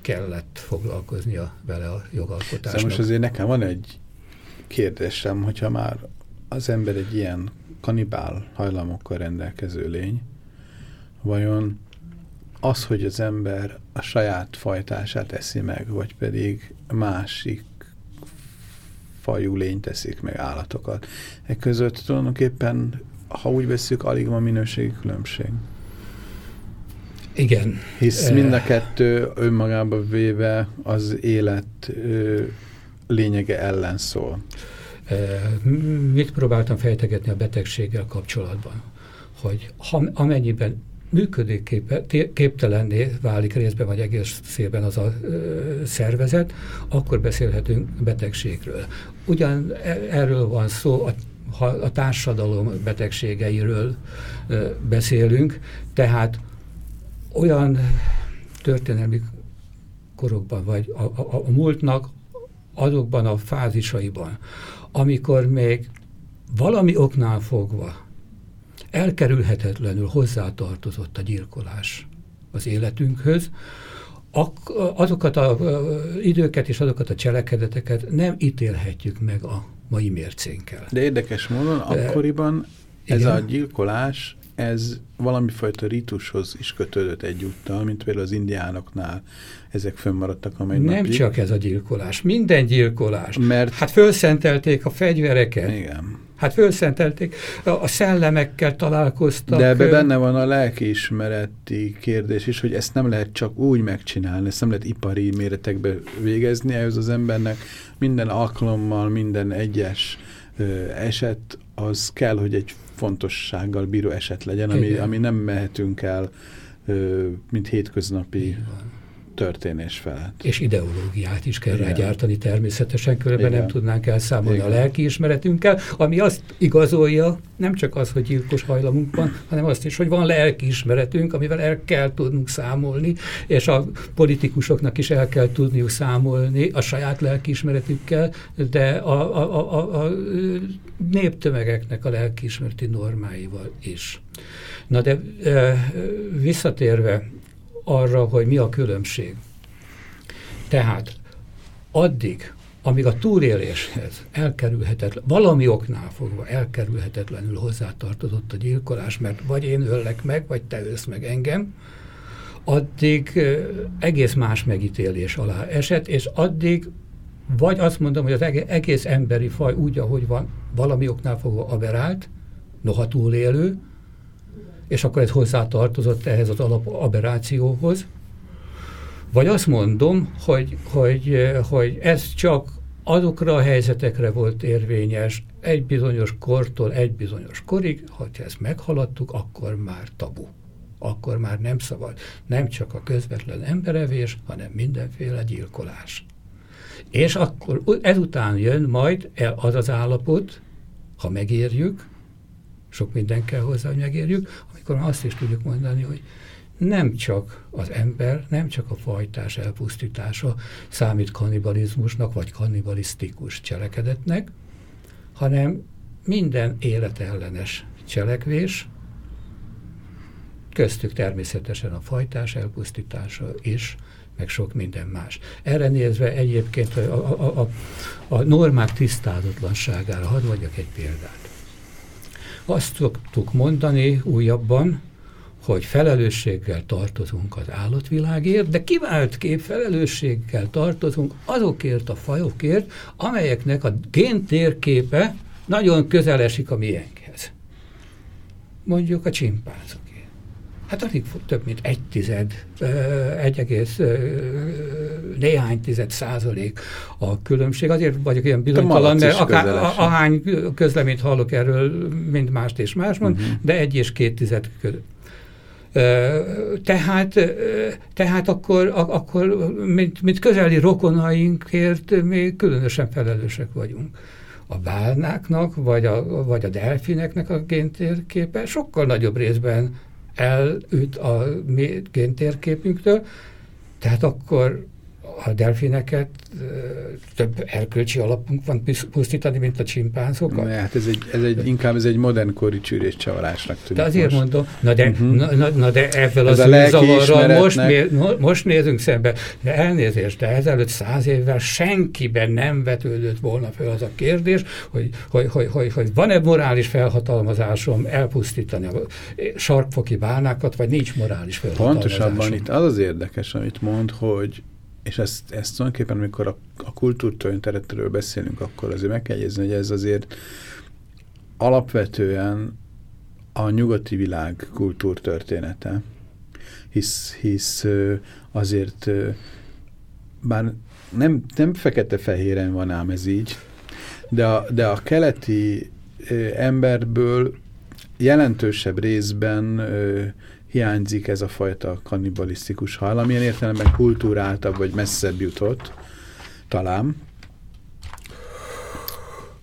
kellett foglalkoznia vele a jogalkotásnak. Szóval most azért nekem van egy kérdésem, hogyha már az ember egy ilyen kanibál hajlamokkal rendelkező lény, vajon az, hogy az ember a saját fajtását eszi meg, vagy pedig másik fajú lény teszik meg állatokat. E között tulajdonképpen, ha úgy veszük, alig van minőségi különbség. Igen. Hisz mind a kettő önmagába véve az élet ö, lényege ellen szól. Mit próbáltam fejtegetni a betegséggel kapcsolatban? Hogy ha, amennyiben működőképtelenné válik részben vagy egészében az a szervezet, akkor beszélhetünk betegségről. Ugyan e, erről van szó a ha a társadalom betegségeiről beszélünk, tehát olyan történelmi korokban, vagy a, a, a múltnak azokban a fázisaiban, amikor még valami oknál fogva elkerülhetetlenül hozzátartozott a gyilkolás az életünkhöz, azokat az időket és azokat a cselekedeteket nem ítélhetjük meg a mai mércénkkel. De érdekes módon akkoriban ez Igen. a gyilkolás, ez valami fajta ritushoz is kötődött egyúttal, mint például az indiánoknál ezek fönnmaradtak a Nem napig. csak ez a gyilkolás, minden gyilkolás. Mert... Hát fölszentelték a fegyvereket. Igen. Hát fölszentelték, a szellemekkel találkoztak. De ebbe benne van a lelkiismereti kérdés is, hogy ezt nem lehet csak úgy megcsinálni, ezt nem lehet ipari méretekbe végezni, ehhez az embernek. Minden alkalommal, minden egyes eset, az kell, hogy egy fontossággal bíró eset legyen, ami, ami nem mehetünk el, mint hétköznapi történés felett. És ideológiát is kell rágyártani természetesen, különben Igen. nem tudnánk elszámolni Igen. a lelkiismeretünkkel, ami azt igazolja, nem csak az, hogy gyilkos hajlamunk van, hanem azt is, hogy van lelkiismeretünk, amivel el kell tudnunk számolni, és a politikusoknak is el kell tudniuk számolni a saját lelkiismeretükkel, de a, a, a, a néptömegeknek a lelkiismereti normáival is. Na de visszatérve arra, hogy mi a különbség. Tehát addig, amíg a túléléshez elkerülhetetlen, valami oknál fogva elkerülhetetlenül hozzátartozott a gyilkolás, mert vagy én öllek meg, vagy te ölsz meg engem, addig egész más megítélés alá esett, és addig vagy azt mondom, hogy az egész emberi faj úgy, ahogy van, valami oknál fogva aberált, noha túlélő, és akkor ez hozzátartozott ehhez az alap aberrációhoz. Vagy azt mondom, hogy, hogy, hogy ez csak azokra a helyzetekre volt érvényes egy bizonyos kortól egy bizonyos korig, ha ezt meghaladtuk, akkor már tabu. Akkor már nem szabad. Nem csak a közvetlen emberevés, hanem mindenféle gyilkolás. És akkor ezután jön majd az az állapot, ha megérjük, sok minden kell hozzá, hogy megérjük, akkor azt is tudjuk mondani, hogy nem csak az ember, nem csak a fajtás elpusztítása számít kannibalizmusnak, vagy kannibalisztikus cselekedetnek, hanem minden életellenes cselekvés, köztük természetesen a fajtás elpusztítása is, meg sok minden más. Erre nézve egyébként a, a, a, a normák tisztázatlanságára hadd mondjak egy példát. Azt szoktuk mondani újabban, hogy felelősséggel tartozunk az állatvilágért, de kivált kép felelősséggel tartozunk azokért a fajokért, amelyeknek a géntérképe nagyon közel a miénkhez. Mondjuk a csimpánzok. Hát alig több mint egy tized, egy egész néhány tized százalék a különbség. Azért vagyok ilyen bizonytalan, mert akár, ahány közleményt hallok erről, mind mást és más mond, uh-huh. de egy és két tized között. Tehát, tehát akkor, akkor mint, mint közeli rokonainkért mi különösen felelősek vagyunk. A bálnáknak, vagy a, vagy a delfineknek a géntérképe sokkal nagyobb részben elüt a mi géntérképünktől, tehát akkor a delfineket több erkölcsi alapunk van pusztítani, mint a csimpánzokat. Na, hát ez egy, ez egy, inkább ez egy modernkori csűréscsavarásnak tűnik De azért most. mondom, na de, uh mhm. -huh. na, na, de ezzel ez az űrzavarral most, most nézünk szembe, de elnézést, de ezelőtt száz évvel senkiben nem vetődött volna fel az a kérdés, hogy, hogy, hogy, hogy, hogy van-e morális felhatalmazásom elpusztítani a sarkfoki bálnákat, vagy nincs morális felhatalmazásom. Pontosabban itt az az érdekes, amit mond, hogy és ezt, ezt tulajdonképpen, amikor a, a kultúrtörténetről beszélünk, akkor azért meg kell jegyezni, hogy ez azért alapvetően a nyugati világ kultúrtörténete, hisz, hisz azért bár nem, nem fekete-fehéren van ám ez így, de a, de a keleti emberből jelentősebb részben hiányzik ez a fajta kannibalisztikus hajlam, ilyen értelemben kultúráltabb vagy messzebb jutott, talán.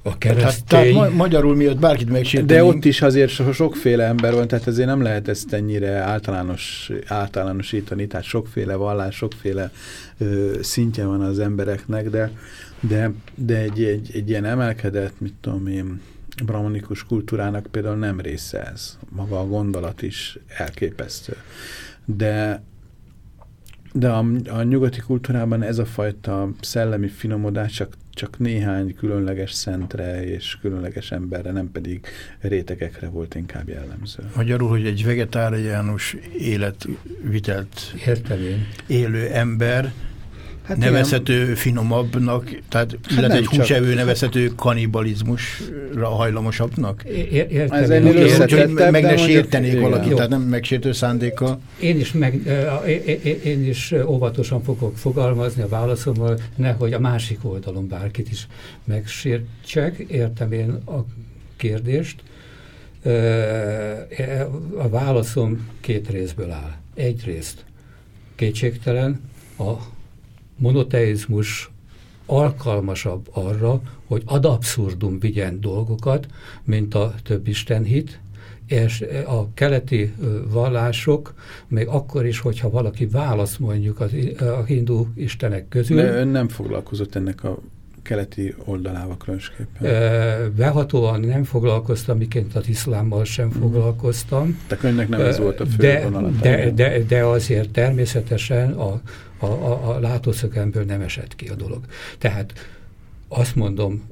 a keresztény... Tehát, tehát magyarul miatt bárkit megsérteni. De ott is azért so sokféle ember van, tehát azért nem lehet ezt ennyire általános, általánosítani, tehát sokféle vallás, sokféle ö, szintje van az embereknek, de, de, de egy, egy, egy ilyen emelkedett, mit tudom én, brahmanikus kultúrának például nem része ez. Maga a gondolat is elképesztő. De, de a, a nyugati kultúrában ez a fajta szellemi finomodás csak, csak néhány különleges szentre és különleges emberre, nem pedig rétegekre volt inkább jellemző. Magyarul, hogy egy vegetáriánus életvitelt Értem élő ember hát nevezhető igen. finomabbnak, tehát hát illetve egy húsevő nevezhető kanibalizmusra hajlamosabbnak? Értem. Ez ennél hogy meg ne sértenék valakit, tehát nem megsértő szándéka. Én is, meg, én is óvatosan fogok fogalmazni a válaszommal, nehogy a másik oldalon bárkit is megsértsek. Értem én a kérdést. A válaszom két részből áll. Egyrészt kétségtelen a monoteizmus alkalmasabb arra, hogy ad abszurdum vigyen dolgokat, mint a több hit, és a keleti vallások, még akkor is, hogyha valaki válasz mondjuk az, a hindu istenek közül. De ön nem foglalkozott ennek a keleti oldalával különösképpen? Behatóan nem foglalkoztam, miként az iszlámmal sem mm. foglalkoztam. De önnek nem ez volt a fő de, de, de, de azért természetesen a, a, a, a látószögemből nem esett ki a dolog. Tehát azt mondom,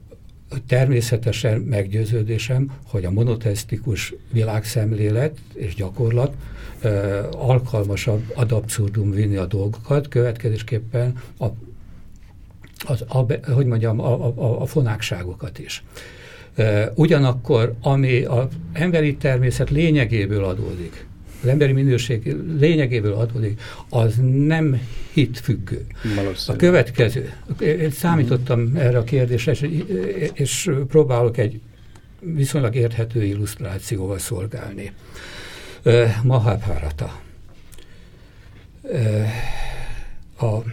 természetesen meggyőződésem, hogy a monoteisztikus világszemlélet és gyakorlat ö, alkalmasabb ad abszurdum vinni a dolgokat, következésképpen a, az, a, hogy mondjam, a, a, a fonákságokat is. Ö, ugyanakkor, ami az emberi természet lényegéből adódik, az emberi minőség lényegéből adódik, az nem hitfüggő. A következő, én számítottam uh-huh. erre a kérdésre, és, és próbálok egy viszonylag érthető illusztrációval szolgálni. Uh, Mahabharata. Uh, a,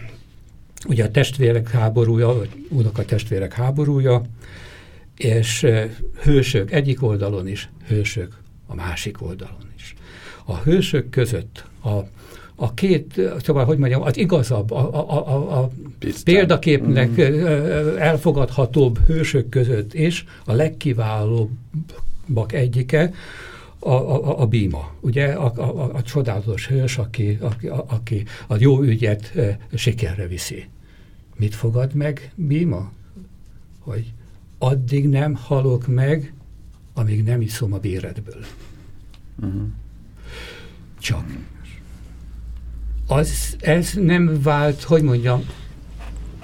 ugye a testvérek háborúja, vagy unoka testvérek háborúja, és hősök egyik oldalon is, hősök a másik oldalon a hősök között a, a két, szóval, hogy mondjam, az igazabb, a, a, a, a példaképnek mm. elfogadhatóbb hősök között is a legkiválóbbak egyike a, a, a bíma, ugye, a, a, a csodálatos hős, aki, aki, a, aki a jó ügyet e, sikerre viszi. Mit fogad meg bíma? Hogy addig nem halok meg, amíg nem iszom a béredből. Uh mhm. -huh csak. Az, ez nem vált, hogy mondjam,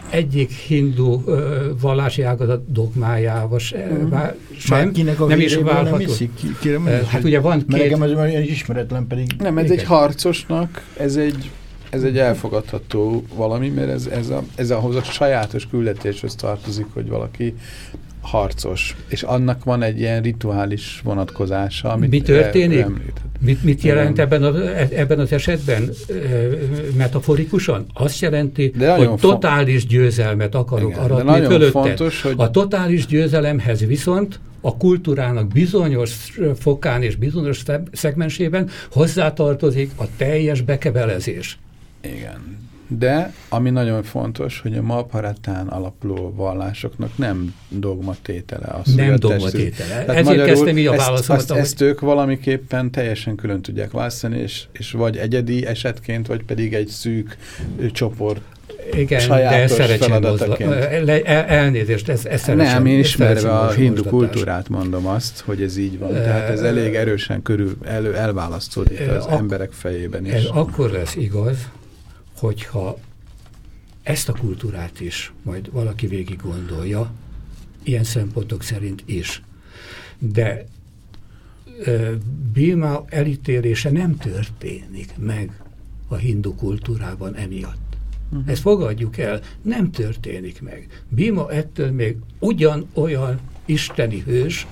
egyik hindu ö, vallási ágazat dogmájával se, mm. sem, a nem is válható. Nem iszik, ki, hát ugye van két... Nekem az ismeretlen pedig... Nem, ez igen. egy harcosnak, ez egy, ez egy elfogadható valami, mert ez, ez, a, ez ahhoz a sajátos küldetéshez tartozik, hogy valaki harcos, és annak van egy ilyen rituális vonatkozása, amit Mi történik? Mit, mit jelent ebben, a, ebben az esetben metaforikusan? Azt jelenti, de hogy totális győzelmet akarok Igen, aratni fölötted. Fontos, hogy... A totális győzelemhez viszont a kultúrának bizonyos fokán és bizonyos szegmensében hozzátartozik a teljes bekebelezés. Igen. De, ami nagyon fontos, hogy a Mahabharatán alapuló vallásoknak nem dogmatétele. Az, nem dogmatétele. Ezért magyarul kezdtem így a válaszomat. Ezt, ezt ők valamiképpen teljesen külön tudják választani, és, és vagy egyedi esetként, vagy pedig egy szűk csoport igen, de szerencsém el, elnézést, ez, ez Nem, én ismerve a hindu kultúrát mondom azt, hogy ez így van. Tehát ez elég erősen körül elő, elválasztódik az emberek fejében is. Ez akkor lesz igaz, hogyha ezt a kultúrát is majd valaki végig gondolja, ilyen szempontok szerint is. De ö, Bima elítélése nem történik meg a hindu kultúrában emiatt. Uh -huh. Ezt fogadjuk el, nem történik meg. Bima ettől még ugyanolyan isteni hős,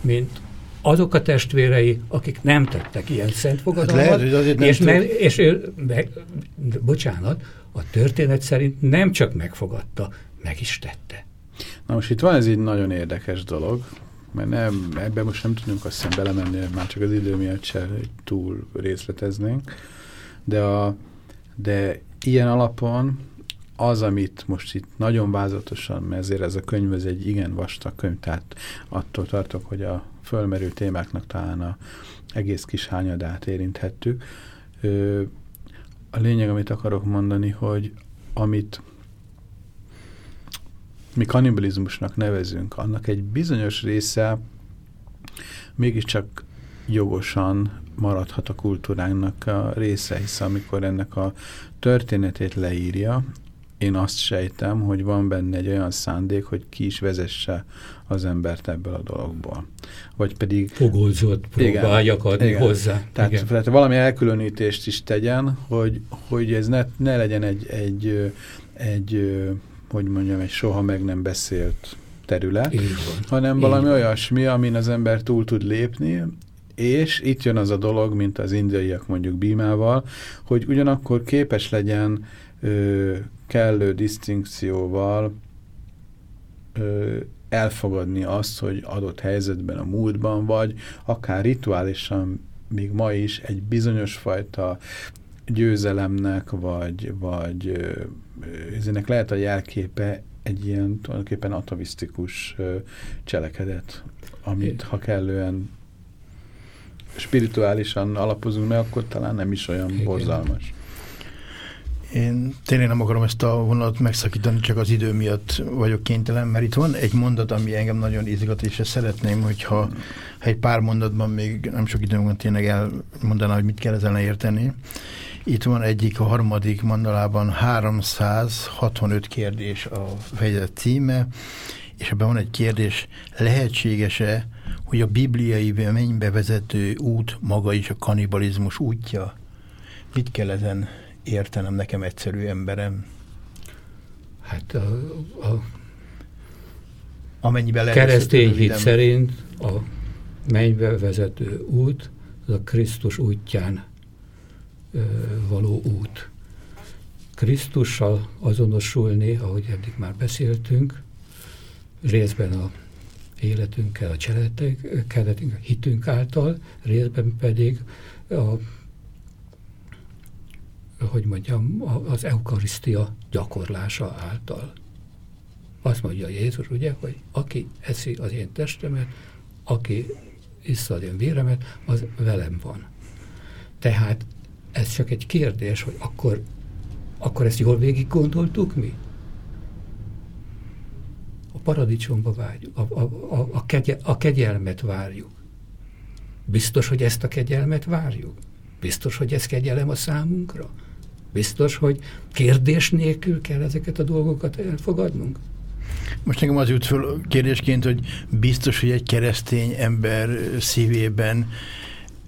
mint azok a testvérei, akik nem tettek ilyen szent fogadalmat, hát lehet, és, me, és ő, meg, bocsánat, a történet szerint nem csak megfogadta, meg is tette. Na most itt van ez egy nagyon érdekes dolog, mert nem, ebben most nem tudunk azt hiszem belemenni, már csak az idő miatt se túl részleteznénk, de, a, de ilyen alapon az, amit most itt nagyon vázatosan, mert ezért ez a könyv ez egy igen vastag könyv, tehát attól tartok, hogy a fölmerő témáknak talán a egész kis hányadát érinthettük. A lényeg, amit akarok mondani, hogy amit mi kanibalizmusnak nevezünk, annak egy bizonyos része mégiscsak jogosan maradhat a kultúránknak a része, hisz amikor ennek a történetét leírja, én azt sejtem, hogy van benne egy olyan szándék, hogy ki is vezesse az embert ebből a dologból. Vagy pedig... Fogózott próbáljak adni igen. hozzá. Tehát, igen. tehát valami elkülönítést is tegyen, hogy, hogy ez ne, ne legyen egy, egy, egy, hogy mondjam, egy soha meg nem beszélt terület, hanem valami olyasmi, amin az ember túl tud lépni, és itt jön az a dolog, mint az indiaiak mondjuk bímával, hogy ugyanakkor képes legyen ö, kellő disztinkcióval ö, elfogadni azt, hogy adott helyzetben a múltban vagy, akár rituálisan még ma is egy bizonyos fajta győzelemnek, vagy, vagy ennek lehet a jelképe egy ilyen tulajdonképpen atavisztikus cselekedet, amit ha kellően spirituálisan alapozunk meg, akkor talán nem is olyan Igen. borzalmas. Én tényleg nem akarom ezt a vonalat megszakítani, csak az idő miatt vagyok kénytelen, mert itt van egy mondat, ami engem nagyon izgat, és ezt szeretném, hogyha ha egy pár mondatban még nem sok időm van tényleg elmondaná, hogy mit kell ezen érteni. Itt van egyik, a harmadik mandalában 365 kérdés a fejezet címe, és ebben van egy kérdés, lehetséges-e, hogy a bibliai mennybe vezető út maga is a kanibalizmus útja? Mit kell ezen értenem nekem egyszerű emberem? Hát a, a Amennyiben keresztény hit szerint a mennybe vezető út az a Krisztus útján ö, való út. Krisztussal azonosulni, ahogy eddig már beszéltünk, részben a életünkkel, a cselekedetünk, a hitünk által, részben pedig a hogy mondjam, az eukarisztia gyakorlása által. Azt mondja Jézus, ugye, hogy aki eszi az én testemet, aki issza az én véremet, az velem van. Tehát ez csak egy kérdés, hogy akkor, akkor ezt jól végig gondoltuk mi? A paradicsomba vágyjuk, a, a, a, a, kegye, a kegyelmet várjuk. Biztos, hogy ezt a kegyelmet várjuk? Biztos, hogy ez kegyelem a számunkra? Biztos, hogy kérdés nélkül kell ezeket a dolgokat elfogadnunk? Most nekem az jut föl kérdésként, hogy biztos, hogy egy keresztény ember szívében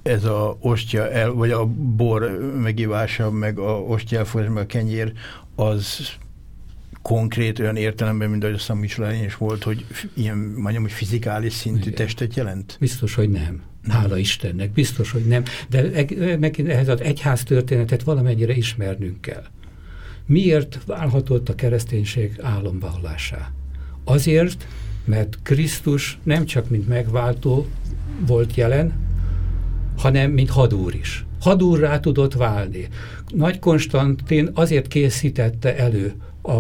ez a ostya, el, vagy a bor megívása, meg a ostya elfogadás, meg a kenyér, az konkrét olyan értelemben, mint ahogy a Szamicsolán is volt, hogy ilyen, mondjam, hogy fizikális szintű Igen. testet jelent? Biztos, hogy nem. Hála Istennek, biztos, hogy nem. De megint ehhez az egyház történetet valamennyire ismernünk kell. Miért válhatott a kereszténység álomvallásá? Azért, mert Krisztus nem csak mint megváltó volt jelen, hanem mint hadúr is. Hadúrrá tudott válni. Nagy Konstantin azért készítette elő a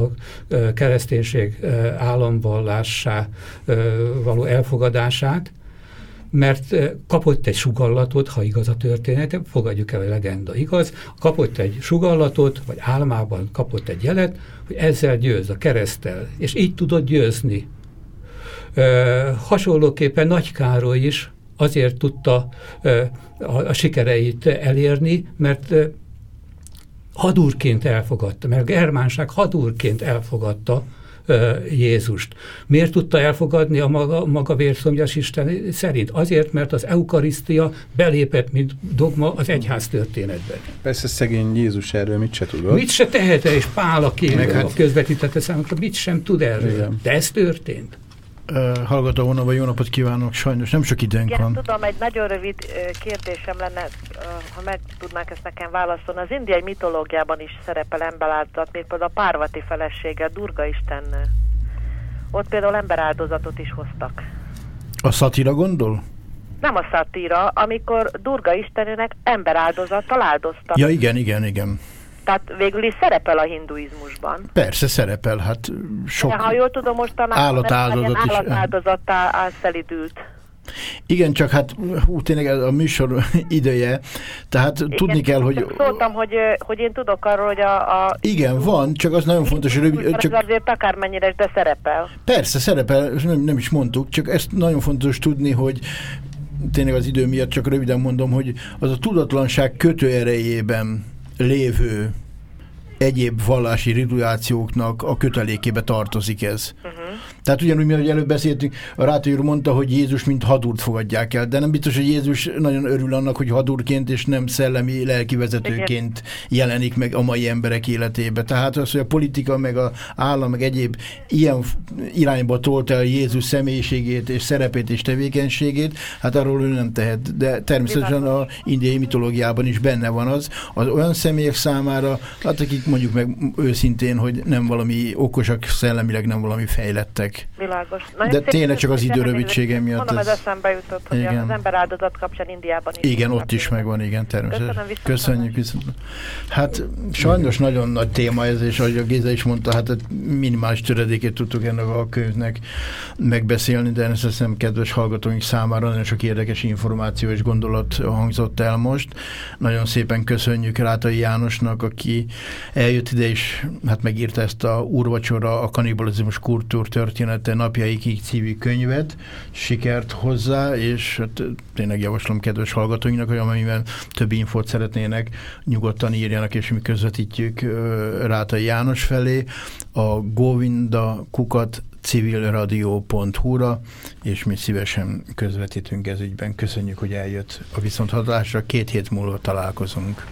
kereszténység államvallásá való elfogadását, mert kapott egy sugallatot, ha igaz a történet, fogadjuk el, a legenda igaz, kapott egy sugallatot, vagy álmában kapott egy jelet, hogy ezzel győz a keresztel, és így tudott győzni. hasonlóképpen Nagy Károly is azért tudta a, a sikereit elérni, mert hadúrként elfogadta, mert germánság hadúrként elfogadta Jézust. Miért tudta elfogadni a maga, maga vérszomjas Isten szerint? Azért, mert az eukarisztia belépett, mint dogma az egyház történetbe. Persze szegény Jézus erről mit se tudott. Mit se tehet és Pál, aki Meg hát... közvetítette számunkra, mit sem tud erről. Igen. De ez történt. Hallgató vonalban jó napot kívánok, sajnos nem sok időnk Igen, van. tudom, egy nagyon rövid kérdésem lenne, ha meg tudnák ezt nekem válaszolni. Az indiai mitológiában is szerepel emberáldozat, még például a Párvati felesége, Durga istennő. ott például emberáldozatot is hoztak. A szatira gondol? Nem a szatíra, amikor Durga Istenének emberáldozattal áldoztak. Ja, igen, igen, igen. Tehát végül is szerepel a hinduizmusban. Persze szerepel, hát sok De, ha jól tudom, mostanában állatáldozat is. állatáldozattá elszelidült. Igen, csak hát ú, tényleg a műsor ideje, tehát igen, tudni kell, hogy... Szóltam, hogy, hogy én tudok arról, hogy a... a igen, van, csak az nagyon fontos, hogy... Csak... azért akármennyire, de szerepel. Persze, szerepel, nem, nem is mondtuk, csak ezt nagyon fontos tudni, hogy tényleg az idő miatt csak röviden mondom, hogy az a tudatlanság kötőerejében lévő egyéb vallási rituációknak a kötelékébe tartozik ez. Uh-huh. Tehát ugyanúgy, mint előbb beszéltünk, a Rátai úr mondta, hogy Jézus mint hadúrt fogadják el, de nem biztos, hogy Jézus nagyon örül annak, hogy hadúrként és nem szellemi lelkivezetőként jelenik meg a mai emberek életébe. Tehát az, hogy a politika, meg a állam, meg egyéb ilyen irányba tolta el Jézus személyiségét és szerepét és tevékenységét, hát arról ő nem tehet. De természetesen a indiai mitológiában is benne van az, az olyan személyek számára, hát akik mondjuk meg őszintén, hogy nem valami okosak, szellemileg nem valami fejlettek. Világos. Na, De tényleg csak az idő rövidsége miatt. Mondom, ez, ez eszembe jutott, hogy igen. az ember áldozat kapcsán Indiában is. Igen, ott is megvan, igen, természetesen. Köszönjük. Viszont. Hát sajnos igen. nagyon nagy téma ez, és ahogy a Géza is mondta, hát minimális töredékét tudtuk ennek a könyvnek megbeszélni, de ezt hiszem kedves hallgatóink számára nagyon sok érdekes információ és gondolat hangzott el most. Nagyon szépen köszönjük Rátai Jánosnak, aki eljött ide, és hát megírta ezt a úrvacsora, a kanibalizmus kultúr története napjaikig című könyvet, sikert hozzá, és hát tényleg javaslom kedves hallgatóinknak, hogy amennyiben több infót szeretnének, nyugodtan írjanak, és mi közvetítjük Rátai János felé. A Govinda kukat civilradio.hu-ra, és mi szívesen közvetítünk ez ügyben. Köszönjük, hogy eljött a viszonthadásra. Két hét múlva találkozunk.